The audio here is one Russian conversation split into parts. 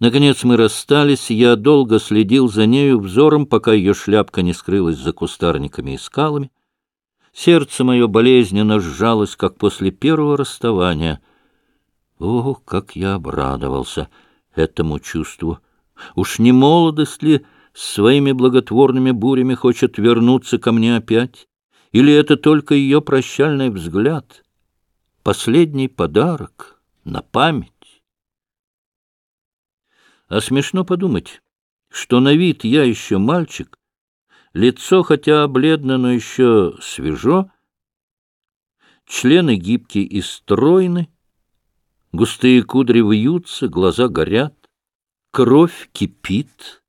Наконец мы расстались, я долго следил за нею взором, пока ее шляпка не скрылась за кустарниками и скалами. Сердце мое болезненно сжалось, как после первого расставания. О, как я обрадовался этому чувству! Уж не молодость ли своими благотворными бурями хочет вернуться ко мне опять? Или это только ее прощальный взгляд? Последний подарок на память? А смешно подумать, что на вид я еще мальчик, лицо хотя бледно, но еще свежо, члены гибкие и стройны, густые кудри вьются, глаза горят, кровь кипит.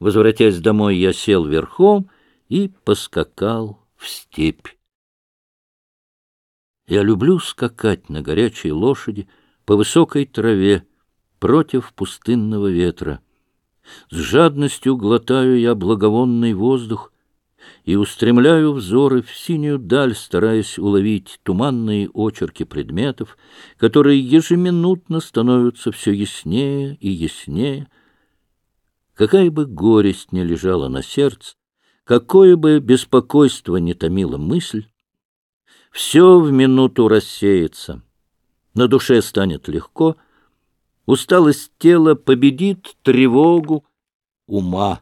Возвратясь домой, я сел верхом и поскакал в степь. Я люблю скакать на горячей лошади по высокой траве, против пустынного ветра. С жадностью глотаю я благовонный воздух и устремляю взоры в синюю даль, стараясь уловить туманные очерки предметов, которые ежеминутно становятся все яснее и яснее. Какая бы горесть ни лежала на сердце, какое бы беспокойство ни томила мысль, все в минуту рассеется, на душе станет легко — Усталость тела победит тревогу ума.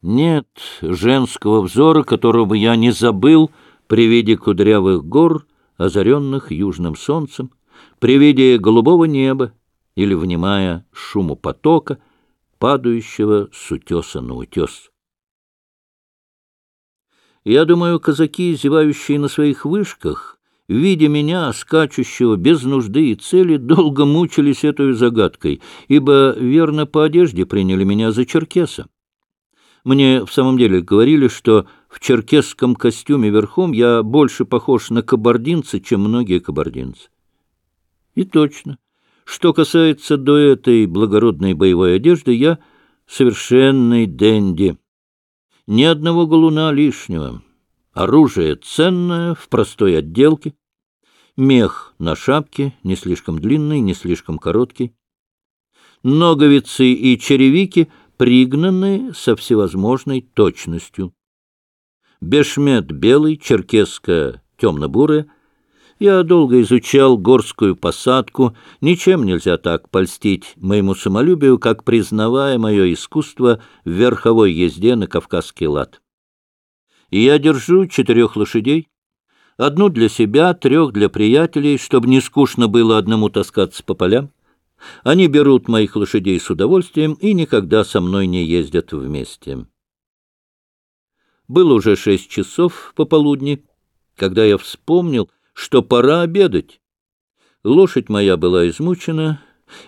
Нет женского взора, которого я не забыл при виде кудрявых гор, озаренных южным солнцем, при виде голубого неба или внимая шуму потока, падающего с утеса на утес. Я думаю, казаки, зевающие на своих вышках, видя меня, скачущего без нужды и цели, долго мучились этой загадкой, ибо верно по одежде приняли меня за черкеса. Мне в самом деле говорили, что в черкесском костюме верхом я больше похож на кабардинца, чем многие кабардинцы. И точно. Что касается до этой благородной боевой одежды, я совершенный денди. Ни одного галуна лишнего. Оружие ценное, в простой отделке. Мех на шапке, не слишком длинный, не слишком короткий. Ноговицы и черевики пригнаны со всевозможной точностью. Бешмет белый, черкеска темно-бурая. Я долго изучал горскую посадку. Ничем нельзя так польстить моему самолюбию, как признавая мое искусство в верховой езде на Кавказский лад я держу четырех лошадей, одну для себя, трех для приятелей, чтобы не скучно было одному таскаться по полям. Они берут моих лошадей с удовольствием и никогда со мной не ездят вместе. Было уже шесть часов пополудни, когда я вспомнил, что пора обедать. Лошадь моя была измучена,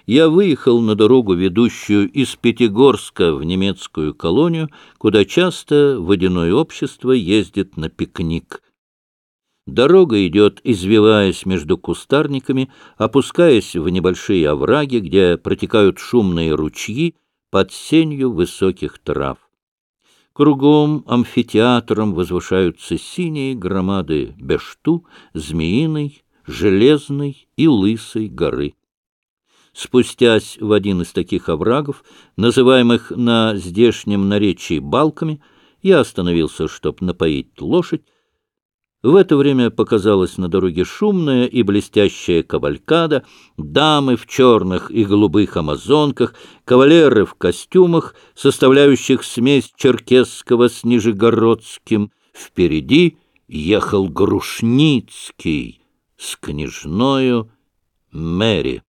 я выехал на дорогу, ведущую из Пятигорска в немецкую колонию, куда часто водяное общество ездит на пикник. Дорога идет, извиваясь между кустарниками, опускаясь в небольшие овраги, где протекают шумные ручьи под сенью высоких трав. Кругом амфитеатром возвышаются синие громады Бешту, Змеиной, Железной и Лысой горы. Спустясь в один из таких оврагов, называемых на здешнем наречии балками, я остановился, чтобы напоить лошадь. В это время показалась на дороге шумная и блестящая кавалькада, дамы в черных и голубых амазонках, кавалеры в костюмах, составляющих смесь черкесского с нижегородским. Впереди ехал Грушницкий с княжною Мэри.